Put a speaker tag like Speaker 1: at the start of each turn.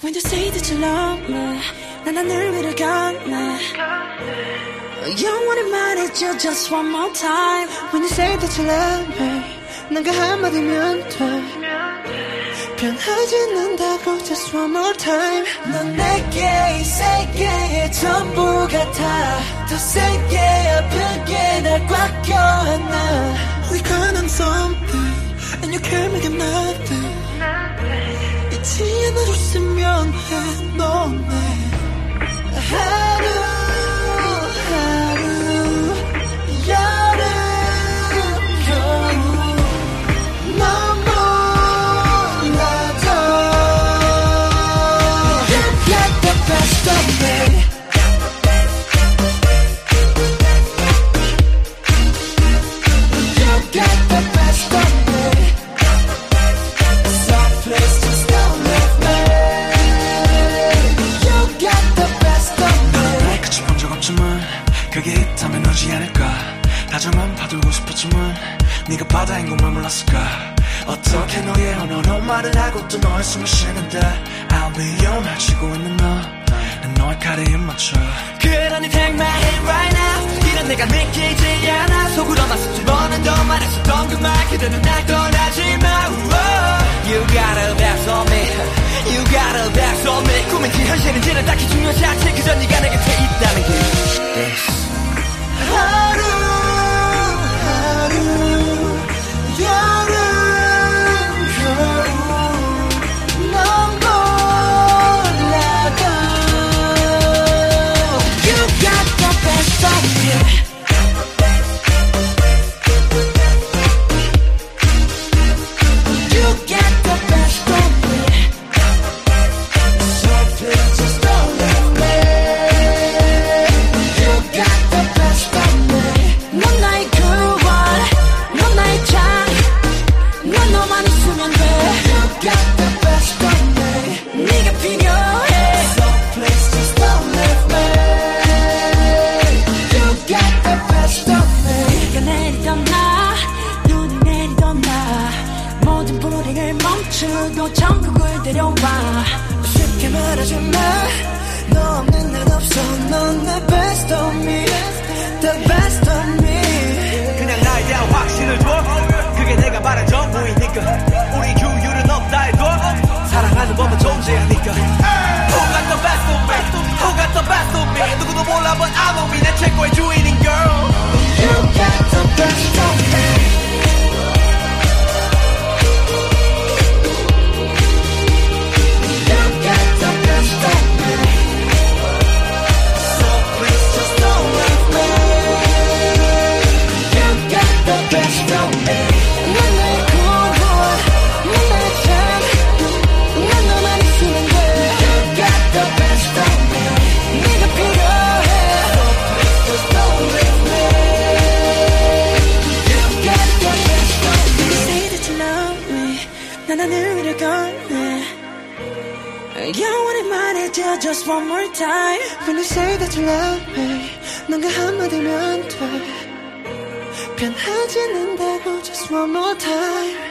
Speaker 1: When you say that you love me 난 하늘 위를 건네 영원히 말해줘 just one more time When you say that you love me 난그 한마디면 돼 변하지 않는다고 just one more time 넌 내게 이 세계의 전부 같아 더 세게 아프게 너네
Speaker 2: 있다면 오지 않을까? 다정한 파들고 싶었지만 네가 바다인 것만 몰랐을까? 어떻게 너의 언어로 말을 하고 또 너의 숨을 쉬는데 I'll be your 날 치고 있는 너난 너의 입 맞춰.
Speaker 3: 그러니 take my hand right now. 이런 내가 믿기지 않아. 속으로만 수천 번은 더 말했었던 그 말. 그대는 날 떠나
Speaker 1: 멈추고 천국을 데려와 쉽게 말하지마 너 없는 난 없어 넌 내 best of me The best of me
Speaker 3: 그냥 나에 대한 확신을 줘 그게 내가 말한 전부이니까 우리 규율은 없다 해도 사랑하는 법은 존재하니까 Who got the best of me Who got the best of me 누구도 몰라 but I know me 내 최고의 주인인 girl
Speaker 1: You got the best of me 난 하늘 위를 건네 영원히 말해줘 just one more time When you say that you love me 넌 그 한마디면 돼 변하지 않는다고 just one more time